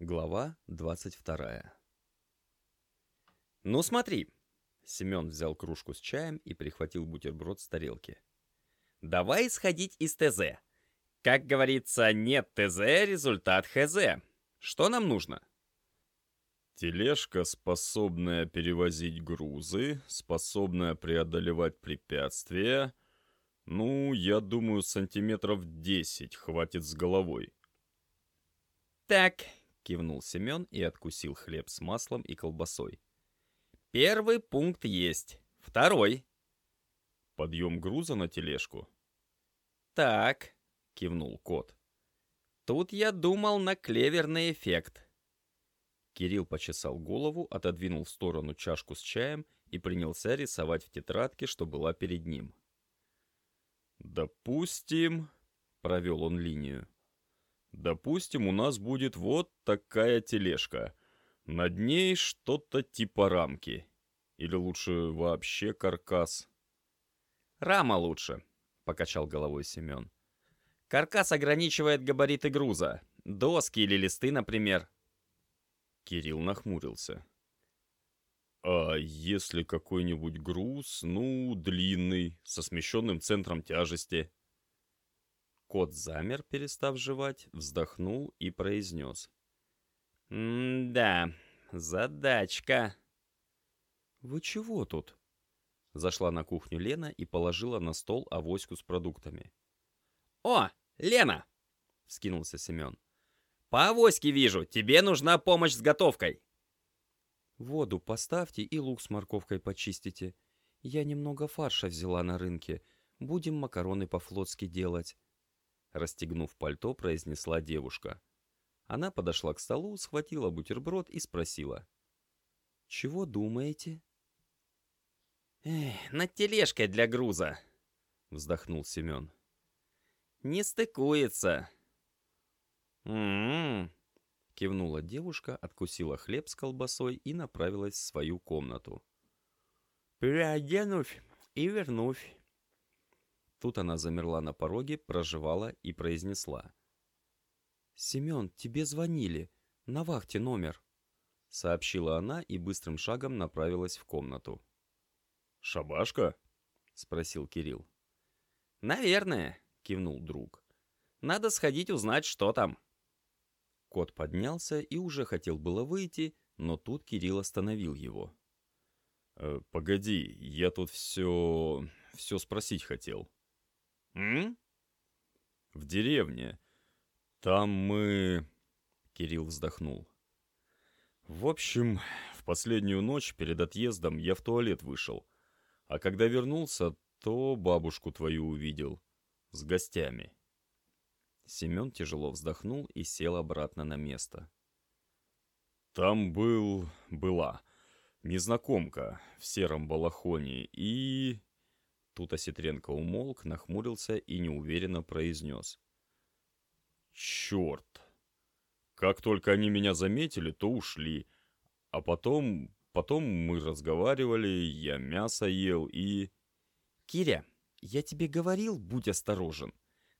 Глава 22 «Ну смотри!» Семен взял кружку с чаем и прихватил бутерброд с тарелки. «Давай исходить из ТЗ. Как говорится, нет ТЗ, результат ХЗ. Что нам нужно?» Тележка, способная перевозить грузы, способная преодолевать препятствия. Ну, я думаю, сантиметров 10 хватит с головой. «Так», — кивнул Семен и откусил хлеб с маслом и колбасой. «Первый пункт есть. Второй». «Подъем груза на тележку?» «Так», — кивнул кот. «Тут я думал на клеверный эффект». Кирилл почесал голову, отодвинул в сторону чашку с чаем и принялся рисовать в тетрадке, что была перед ним. «Допустим...» — провел он линию. «Допустим, у нас будет вот такая тележка. Над ней что-то типа рамки. Или лучше вообще каркас». «Рама лучше», — покачал головой Семен. «Каркас ограничивает габариты груза. Доски или листы, например. Кирилл нахмурился. «А если какой-нибудь груз, ну, длинный, со смещенным центром тяжести?» Кот замер, перестав жевать, вздохнул и произнес. «М-да, задачка». «Вы чего тут?» Зашла на кухню Лена и положила на стол авоську с продуктами. «О, Лена!» — вскинулся Семен. «По авоське вижу, тебе нужна помощь с готовкой». «Воду поставьте и лук с морковкой почистите. Я немного фарша взяла на рынке. Будем макароны по-флотски делать». Расстегнув пальто, произнесла девушка. Она подошла к столу, схватила бутерброд и спросила. «Чего думаете?» «Эх, над тележкой для груза», — вздохнул Семен. «Не стыкуется. «М-м-м», кивнула девушка, откусила хлеб с колбасой и направилась в свою комнату. «Переоденусь и вернусь». Тут она замерла на пороге, проживала и произнесла. «Семен, тебе звонили. На вахте номер», — сообщила она и быстрым шагом направилась в комнату. «Шабашка?» — спросил Кирилл. «Наверное», — кивнул друг. «Надо сходить узнать, что там». Кот поднялся и уже хотел было выйти, но тут Кирилл остановил его. «Э, «Погоди, я тут все... все спросить хотел». «М?» «В деревне. Там мы...» Кирилл вздохнул. «В общем, в последнюю ночь перед отъездом я в туалет вышел. А когда вернулся, то бабушку твою увидел. С гостями». Семен тяжело вздохнул и сел обратно на место. «Там был... была незнакомка в сером балахоне и...» Тут Осетренко умолк, нахмурился и неуверенно произнес. «Черт! Как только они меня заметили, то ушли. А потом... потом мы разговаривали, я мясо ел и...» «Киря, я тебе говорил, будь осторожен!»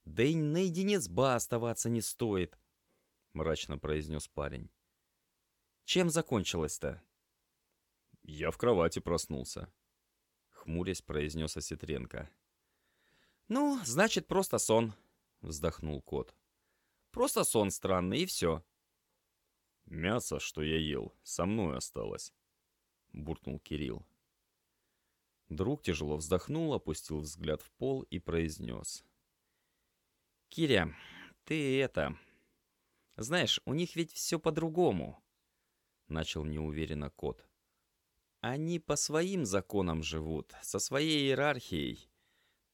Да и наедине с Ба оставаться не стоит, мрачно произнес парень. Чем закончилось-то? Я в кровати проснулся. Хмурясь, произнес Осетренко. Ну, значит, просто сон, вздохнул кот. Просто сон странный, и все. Мясо, что я ел, со мной осталось, буркнул Кирилл. Друг тяжело вздохнул, опустил взгляд в пол и произнес. Киря, ты это... Знаешь, у них ведь все по-другому. Начал неуверенно кот. Они по своим законам живут, со своей иерархией.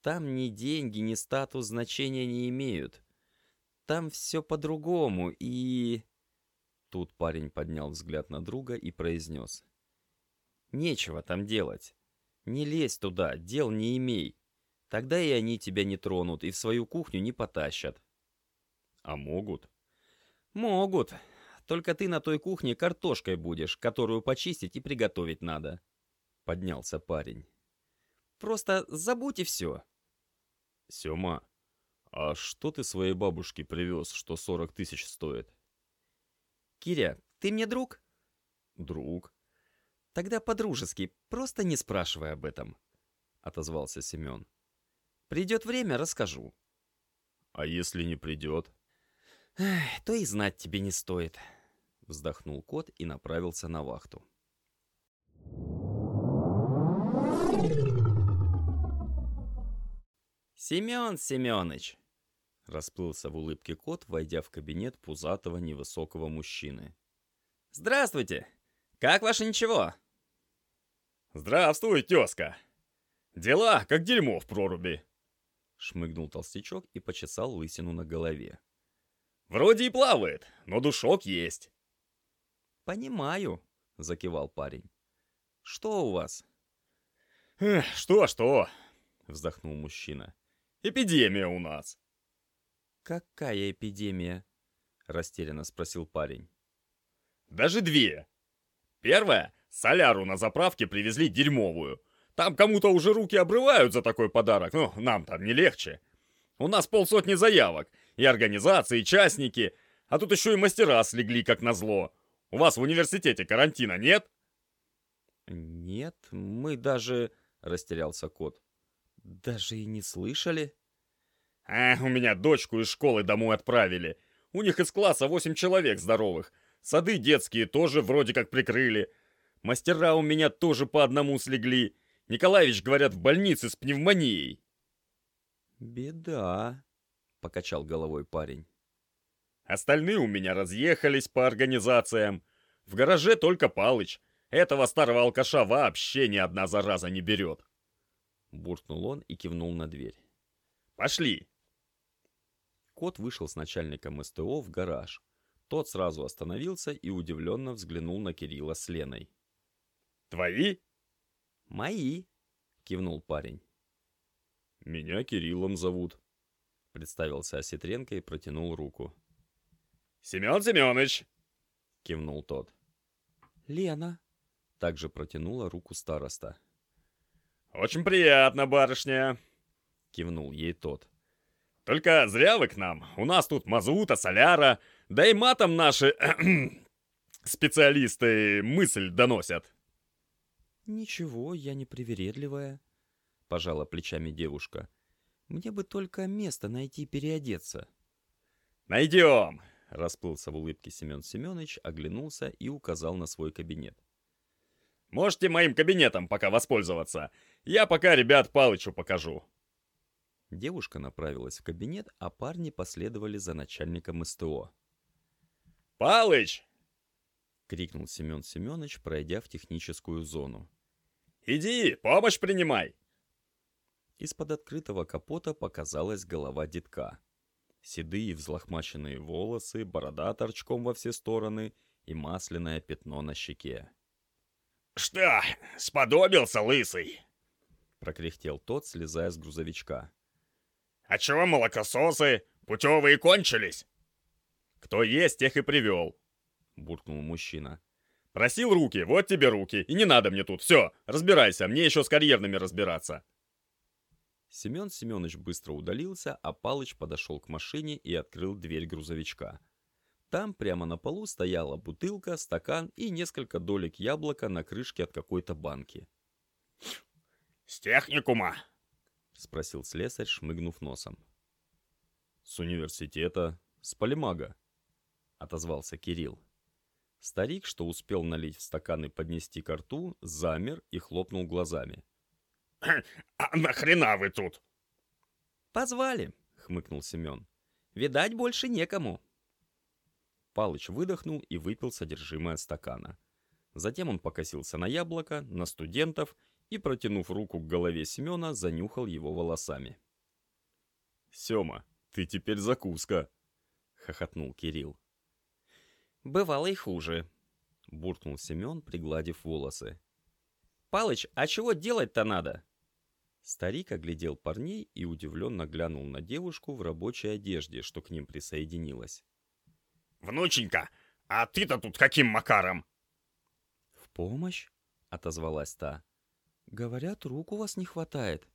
Там ни деньги, ни статус значения не имеют. Там все по-другому, и... Тут парень поднял взгляд на друга и произнес. «Нечего там делать. Не лезь туда, дел не имей. Тогда и они тебя не тронут и в свою кухню не потащат. А могут? Могут. Только ты на той кухне картошкой будешь, которую почистить и приготовить надо. Поднялся парень. Просто забудь и все. Сема, а что ты своей бабушке привез, что 40 тысяч стоит? Киря, ты мне друг? Друг. Тогда по-дружески, просто не спрашивай об этом, отозвался Семен. Придет время, расскажу. А если не придет? То и знать тебе не стоит, вздохнул кот и направился на вахту. Семен Семенович, расплылся в улыбке кот, войдя в кабинет пузатого невысокого мужчины. Здравствуйте! Как ваше ничего? Здравствуй, тезка! Дела, как дерьмо в проруби. Шмыгнул толстячок и почесал лысину на голове. Вроде и плавает, но душок есть. Понимаю, закивал парень. Что у вас? Что-что, вздохнул мужчина. Эпидемия у нас. Какая эпидемия? Растерянно спросил парень. Даже две. Первая, соляру на заправке привезли дерьмовую. Там кому-то уже руки обрывают за такой подарок, ну, нам там не легче. У нас полсотни заявок, и организации, и частники, а тут еще и мастера слегли, как назло. У вас в университете карантина нет? Нет, мы даже... Растерялся кот. Даже и не слышали. А, у меня дочку из школы домой отправили. У них из класса восемь человек здоровых. Сады детские тоже вроде как прикрыли. Мастера у меня тоже по одному слегли. Николаевич, говорят, в больнице с пневмонией. Беда, покачал головой парень. Остальные у меня разъехались по организациям. В гараже только Палыч. Этого старого алкаша вообще ни одна зараза не берет. Буркнул он и кивнул на дверь. Пошли. Кот вышел с начальником СТО в гараж. Тот сразу остановился и удивленно взглянул на Кирилла с Леной. «Твои?» «Мои», — кивнул парень. «Меня Кириллом зовут», — представился Осетренко и протянул руку. «Семен Семенович!» — кивнул тот. «Лена!» — также протянула руку староста. «Очень приятно, барышня!» — кивнул ей тот. «Только зря вы к нам. У нас тут мазута, соляра, да и матом наши специалисты мысль доносят». «Ничего, я не привередливая», — пожала плечами девушка. «Мне бы только место найти переодеться». «Найдем!» — расплылся в улыбке Семен Семенович, оглянулся и указал на свой кабинет. «Можете моим кабинетом пока воспользоваться. Я пока ребят Палычу покажу». Девушка направилась в кабинет, а парни последовали за начальником СТО. «Палыч!» — крикнул Семен Семенович, пройдя в техническую зону. «Иди, помощь принимай!» Из-под открытого капота показалась голова детка. Седые взлохмаченные волосы, борода торчком во все стороны и масляное пятно на щеке. «Что, сподобился, лысый?» Прокряхтел тот, слезая с грузовичка. «А чего молокососы? Путевые кончились?» «Кто есть, тех и привел», — буркнул мужчина. «Просил руки, вот тебе руки, и не надо мне тут, все, разбирайся, мне еще с карьерными разбираться». Семен Семенович быстро удалился, а Палыч подошел к машине и открыл дверь грузовичка. Там прямо на полу стояла бутылка, стакан и несколько долек яблока на крышке от какой-то банки. «С техникума?» — спросил слесарь, шмыгнув носом. «С университета, с полимага», — отозвался Кирилл. Старик, что успел налить в стакан и поднести ко рту, замер и хлопнул глазами. «А нахрена вы тут?» «Позвали», — хмыкнул Семен. «Видать, больше некому». Палыч выдохнул и выпил содержимое стакана. Затем он покосился на яблоко, на студентов и, протянув руку к голове Семена, занюхал его волосами. «Сема, ты теперь закуска!» — хохотнул Кирилл. «Бывало и хуже», — буркнул Семен, пригладив волосы. «Палыч, а чего делать-то надо?» Старик оглядел парней и удивленно глянул на девушку в рабочей одежде, что к ним присоединилась. «Внученька, а ты-то тут каким макаром?» «В помощь?» — отозвалась та. «Говорят, рук у вас не хватает».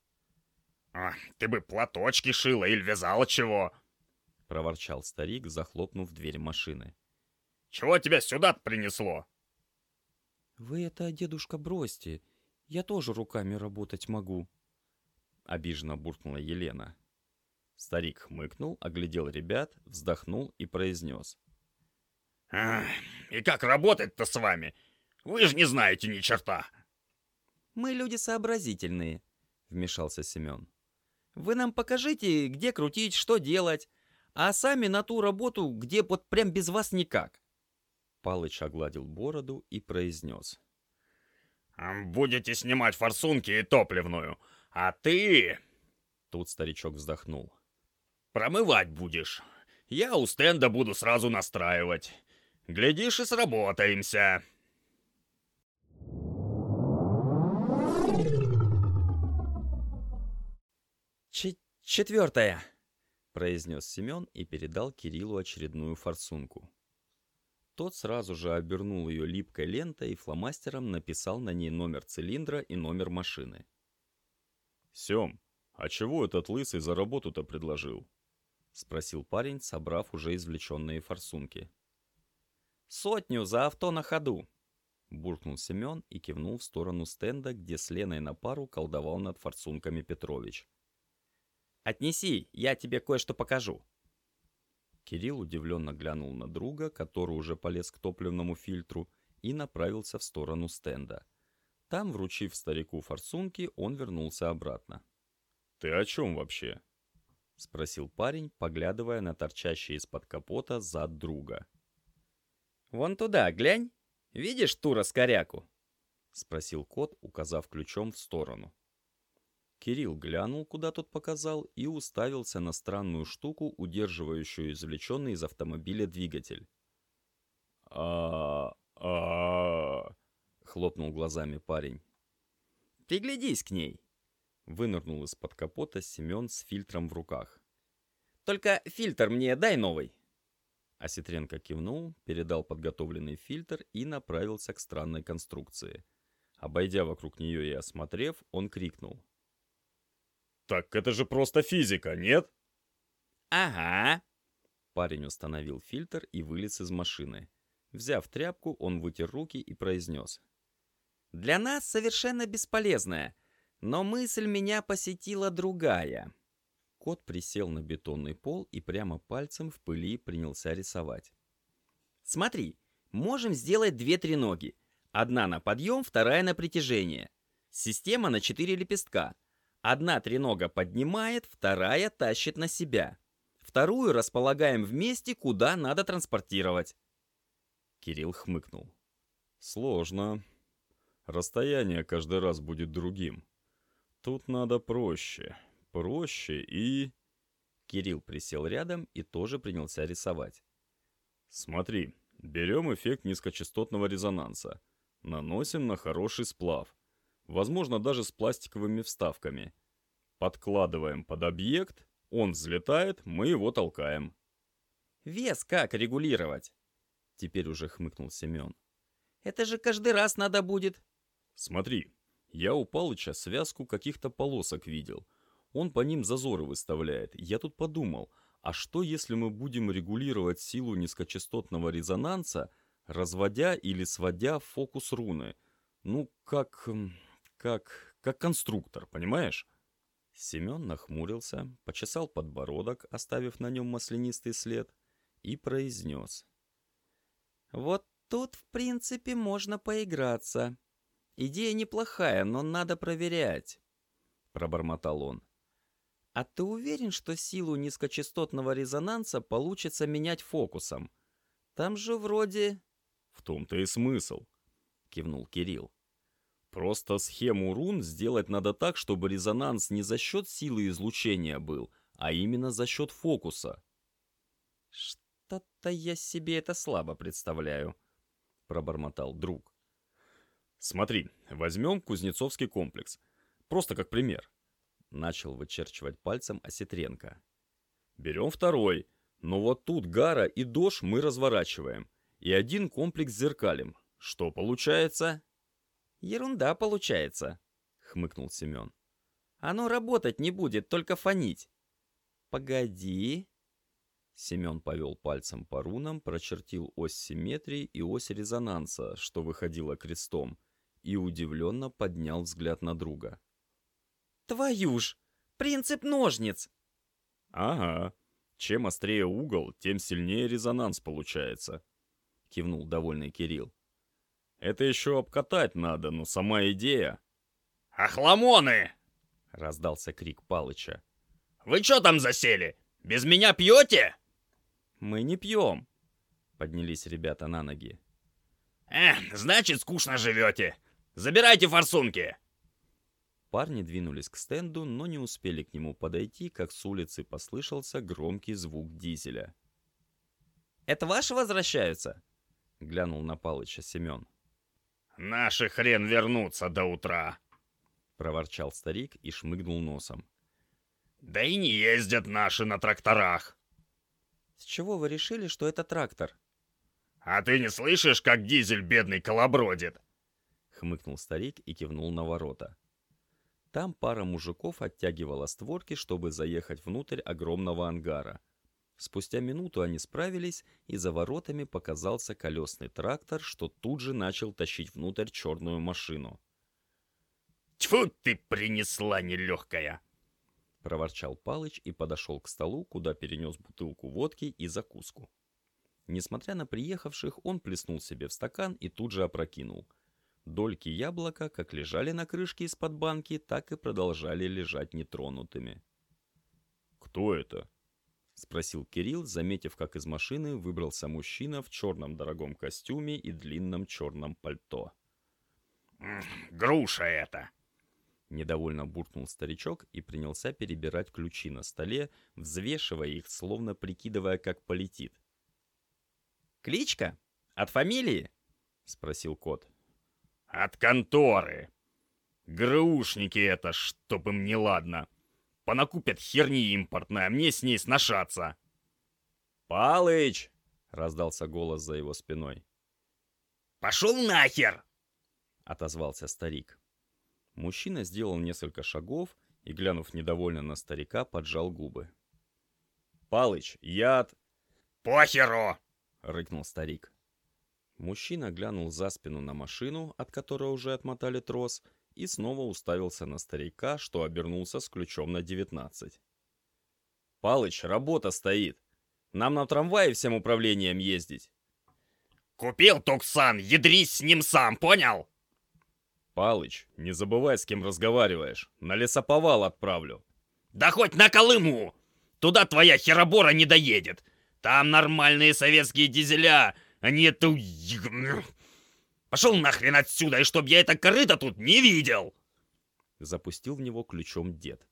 А, «Ты бы платочки шила или вязала чего?» — проворчал старик, захлопнув дверь машины. Чего тебя сюда принесло?» «Вы это, дедушка, бросьте. Я тоже руками работать могу», — обиженно буркнула Елена. Старик хмыкнул, оглядел ребят, вздохнул и произнес. «И как работать-то с вами? Вы же не знаете ни черта!» «Мы люди сообразительные», — вмешался Семен. «Вы нам покажите, где крутить, что делать, а сами на ту работу, где вот прям без вас никак». Палыч огладил бороду и произнес. «Будете снимать форсунки и топливную, а ты...» Тут старичок вздохнул. «Промывать будешь. Я у стенда буду сразу настраивать. Глядишь и сработаемся». Ч «Четвертая», — произнес Семен и передал Кириллу очередную форсунку. Тот сразу же обернул ее липкой лентой и фломастером написал на ней номер цилиндра и номер машины. «Сем, а чего этот лысый за работу-то предложил?» — спросил парень, собрав уже извлеченные форсунки. «Сотню за авто на ходу!» — буркнул Семен и кивнул в сторону стенда, где с Леной на пару колдовал над форсунками Петрович. «Отнеси, я тебе кое-что покажу!» Кирилл удивленно глянул на друга, который уже полез к топливному фильтру, и направился в сторону стенда. Там, вручив старику форсунки, он вернулся обратно. «Ты о чем вообще?» — спросил парень, поглядывая на торчащий из-под капота зад друга. «Вон туда, глянь! Видишь ту раскоряку?» — спросил кот, указав ключом в сторону. Кирилл глянул, куда тот показал, и уставился на странную штуку, удерживающую извлеченный из автомобиля двигатель. а а хлопнул глазами парень. «Приглядись к ней!» Вынырнул из-под капота Семен с фильтром в руках. «Только фильтр мне дай новый!» Осетренко кивнул, передал подготовленный фильтр и направился к странной конструкции. Обойдя вокруг нее и осмотрев, он крикнул. «Так это же просто физика, нет?» «Ага». Парень установил фильтр и вылез из машины. Взяв тряпку, он вытер руки и произнес. «Для нас совершенно бесполезная, но мысль меня посетила другая». Кот присел на бетонный пол и прямо пальцем в пыли принялся рисовать. «Смотри, можем сделать две треноги. Одна на подъем, вторая на притяжение. Система на четыре лепестка. Одна тренога поднимает, вторая тащит на себя. Вторую располагаем в месте, куда надо транспортировать. Кирилл хмыкнул. Сложно. Расстояние каждый раз будет другим. Тут надо проще. Проще и... Кирилл присел рядом и тоже принялся рисовать. Смотри, берем эффект низкочастотного резонанса. Наносим на хороший сплав возможно даже с пластиковыми вставками. Подкладываем под объект, он взлетает, мы его толкаем. «Вес как регулировать?» Теперь уже хмыкнул Семен. «Это же каждый раз надо будет». «Смотри, я у Палыча связку каких-то полосок видел. Он по ним зазоры выставляет. Я тут подумал, а что если мы будем регулировать силу низкочастотного резонанса, разводя или сводя фокус руны? Ну, как как... как конструктор, понимаешь?» Семен нахмурился, почесал подбородок, оставив на нем маслянистый след, и произнес. «Вот тут, в принципе, можно поиграться. Идея неплохая, но надо проверять», — пробормотал он. «А ты уверен, что силу низкочастотного резонанса получится менять фокусом? Там же вроде...» «В том-то и смысл», — кивнул Кирилл. Просто схему рун сделать надо так, чтобы резонанс не за счет силы излучения был, а именно за счет фокуса. «Что-то я себе это слабо представляю», — пробормотал друг. «Смотри, возьмем Кузнецовский комплекс. Просто как пример». Начал вычерчивать пальцем Осетренко. «Берем второй, но вот тут Гара и Дош мы разворачиваем. И один комплекс зеркалим. Что получается?» «Ерунда получается», — хмыкнул Семен. «Оно работать не будет, только фонить». «Погоди». Семен повел пальцем по рунам, прочертил ось симметрии и ось резонанса, что выходило крестом, и удивленно поднял взгляд на друга. «Твою ж! Принцип ножниц!» «Ага. Чем острее угол, тем сильнее резонанс получается», — кивнул довольный Кирилл. «Это еще обкатать надо, но сама идея...» «Охламоны!» — раздался крик Палыча. «Вы что там засели? Без меня пьете?» «Мы не пьем», — поднялись ребята на ноги. «Эх, значит, скучно живете. Забирайте форсунки!» Парни двинулись к стенду, но не успели к нему подойти, как с улицы послышался громкий звук дизеля. «Это ваши возвращаются?» — глянул на Палыча Семен. «Наши хрен вернутся до утра!» — проворчал старик и шмыгнул носом. «Да и не ездят наши на тракторах!» «С чего вы решили, что это трактор?» «А ты не слышишь, как дизель бедный колобродит?» Хмыкнул старик и кивнул на ворота. Там пара мужиков оттягивала створки, чтобы заехать внутрь огромного ангара. Спустя минуту они справились, и за воротами показался колесный трактор, что тут же начал тащить внутрь черную машину. «Тьфу ты принесла нелегкая!» — проворчал Палыч и подошел к столу, куда перенес бутылку водки и закуску. Несмотря на приехавших, он плеснул себе в стакан и тут же опрокинул. Дольки яблока как лежали на крышке из-под банки, так и продолжали лежать нетронутыми. «Кто это?» — спросил Кирилл, заметив, как из машины выбрался мужчина в черном дорогом костюме и длинном черном пальто. «Груша это!» Недовольно буркнул старичок и принялся перебирать ключи на столе, взвешивая их, словно прикидывая, как полетит. «Кличка? От фамилии?» — спросил кот. «От конторы. Грушники это, чтоб им не ладно. Понакупят херни импортной, а мне с ней сношаться». «Палыч!» — раздался голос за его спиной. «Пошел нахер!» — отозвался старик. Мужчина сделал несколько шагов и, глянув недовольно на старика, поджал губы. «Палыч, я от...» «Похеру!» — рыкнул старик. Мужчина глянул за спину на машину, от которой уже отмотали трос, и снова уставился на старика, что обернулся с ключом на девятнадцать. «Палыч, работа стоит! Нам на трамвае всем управлением ездить!» «Купил Туксан, ядрись с ним сам, понял?» «Палыч, не забывай, с кем разговариваешь. На лесоповал отправлю». «Да хоть на Колыму! Туда твоя херобора не доедет. Там нормальные советские дизеля, а не эту... Пошел нахрен отсюда, и чтоб я это корыто тут не видел!» Запустил в него ключом дед.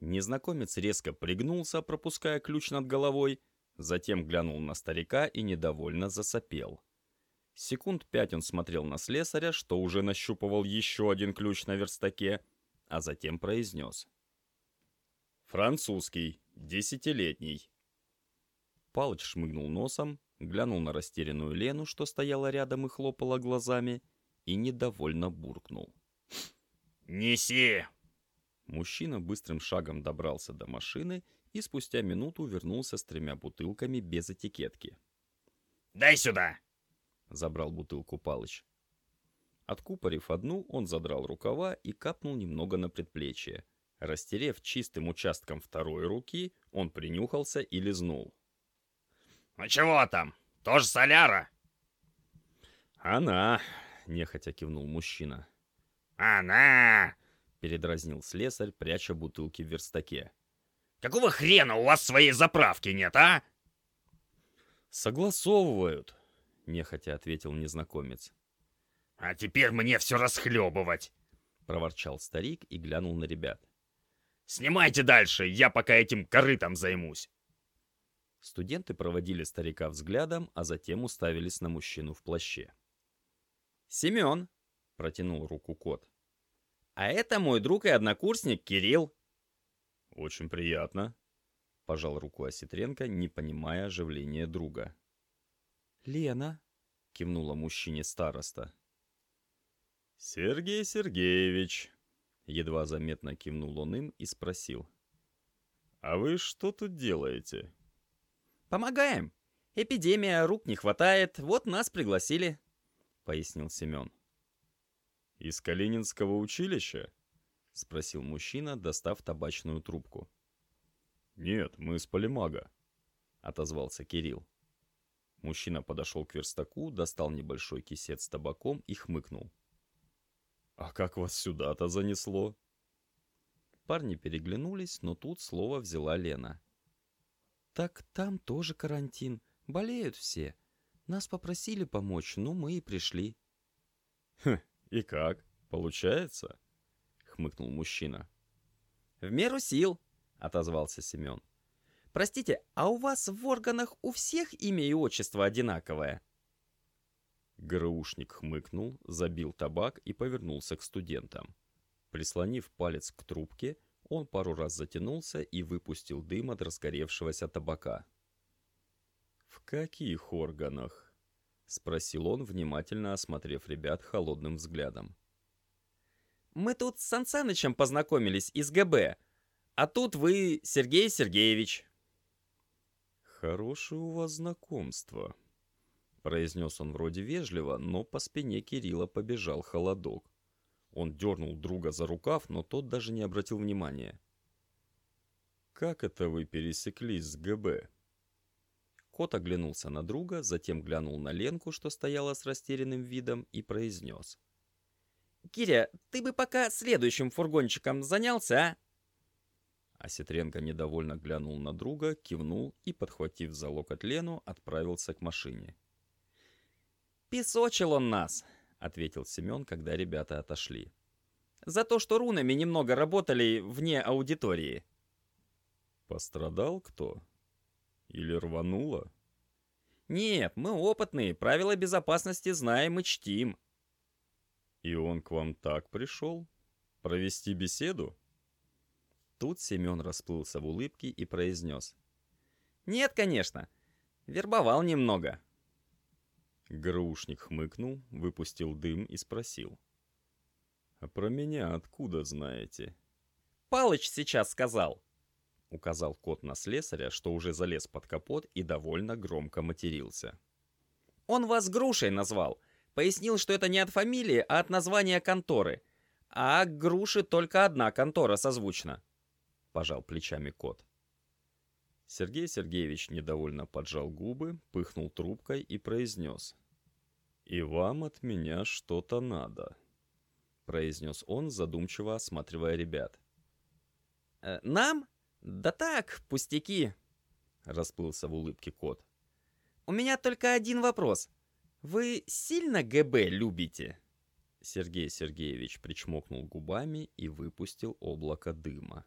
Незнакомец резко пригнулся, пропуская ключ над головой, затем глянул на старика и недовольно засопел. Секунд пять он смотрел на слесаря, что уже нащупывал еще один ключ на верстаке, а затем произнес. «Французский, десятилетний». Палыч шмыгнул носом, глянул на растерянную Лену, что стояла рядом и хлопала глазами, и недовольно буркнул. «Неси!» Мужчина быстрым шагом добрался до машины и спустя минуту вернулся с тремя бутылками без этикетки. «Дай сюда!» — забрал бутылку Палыч. Откупорив одну, он задрал рукава и капнул немного на предплечье. Растерев чистым участком второй руки, он принюхался и лизнул. «Ну чего там? Тоже соляра?» «Она!» — нехотя кивнул мужчина. «Она!» — передразнил слесарь, пряча бутылки в верстаке. «Какого хрена у вас своей заправки нет, а?» «Согласовывают», — нехотя ответил незнакомец. «А теперь мне все расхлебывать!» — проворчал старик и глянул на ребят. «Снимайте дальше, я пока этим корытом займусь!» Студенты проводили старика взглядом, а затем уставились на мужчину в плаще. «Семен!» — протянул руку кот. «А это мой друг и однокурсник Кирилл!» «Очень приятно», — пожал руку Осетренко, не понимая оживления друга. «Лена!» — кивнула мужчине староста. «Сергей Сергеевич!» — едва заметно кивнул он им и спросил. «А вы что тут делаете?» Помогаем. Эпидемия, рук не хватает, вот нас пригласили», — пояснил Семен. «Из Калининского училища?» — спросил мужчина, достав табачную трубку. «Нет, мы с Полимага», — отозвался Кирилл. Мужчина подошел к верстаку, достал небольшой кисет с табаком и хмыкнул. «А как вас сюда-то занесло?» Парни переглянулись, но тут слово взяла Лена. «Так там тоже карантин. Болеют все. Нас попросили помочь, но мы и пришли». «Хм, и как? Получается?» — хмыкнул мужчина. «В меру сил», — отозвался Семен. «Простите, а у вас в органах у всех имя и отчество одинаковое?» ГРУшник хмыкнул, забил табак и повернулся к студентам. Прислонив палец к трубке, он пару раз затянулся и выпустил дым от разгоревшегося табака. «В каких органах?» — спросил он, внимательно осмотрев ребят холодным взглядом. «Мы тут с Сансанычем познакомились из ГБ, а тут вы Сергей Сергеевич». «Хорошее у вас знакомство», — произнес он вроде вежливо, но по спине Кирилла побежал холодок. Он дернул друга за рукав, но тот даже не обратил внимания. «Как это вы пересеклись с ГБ?» Кот оглянулся на друга, затем глянул на Ленку, что стояла с растерянным видом, и произнес. «Киря, ты бы пока следующим фургончиком занялся, а?» Осетренко недовольно глянул на друга, кивнул и, подхватив за локоть Лену, отправился к машине. «Песочил он нас!» — ответил Семен, когда ребята отошли. «За то, что рунами немного работали вне аудитории». «Пострадал кто? Или рвануло?» «Нет, мы опытные, правила безопасности знаем и чтим». «И он к вам так пришел? Провести беседу?» Тут Семен расплылся в улыбке и произнес. «Нет, конечно. Вербовал немного». Грушник хмыкнул, выпустил дым и спросил. «А про меня откуда знаете?» «Палыч сейчас сказал», — указал кот на слесаря, что уже залез под капот и довольно громко матерился. «Он вас грушей назвал. Пояснил, что это не от фамилии, а от названия конторы. А к груши только одна контора созвучна», — пожал плечами кот. Сергей Сергеевич недовольно поджал губы, пыхнул трубкой и произнес. «И вам от меня что-то надо», — произнес он, задумчиво осматривая ребят. «Э, «Нам? Да так, пустяки», — расплылся в улыбке кот. «У меня только один вопрос. Вы сильно ГБ любите?» Сергей Сергеевич причмокнул губами и выпустил облако дыма.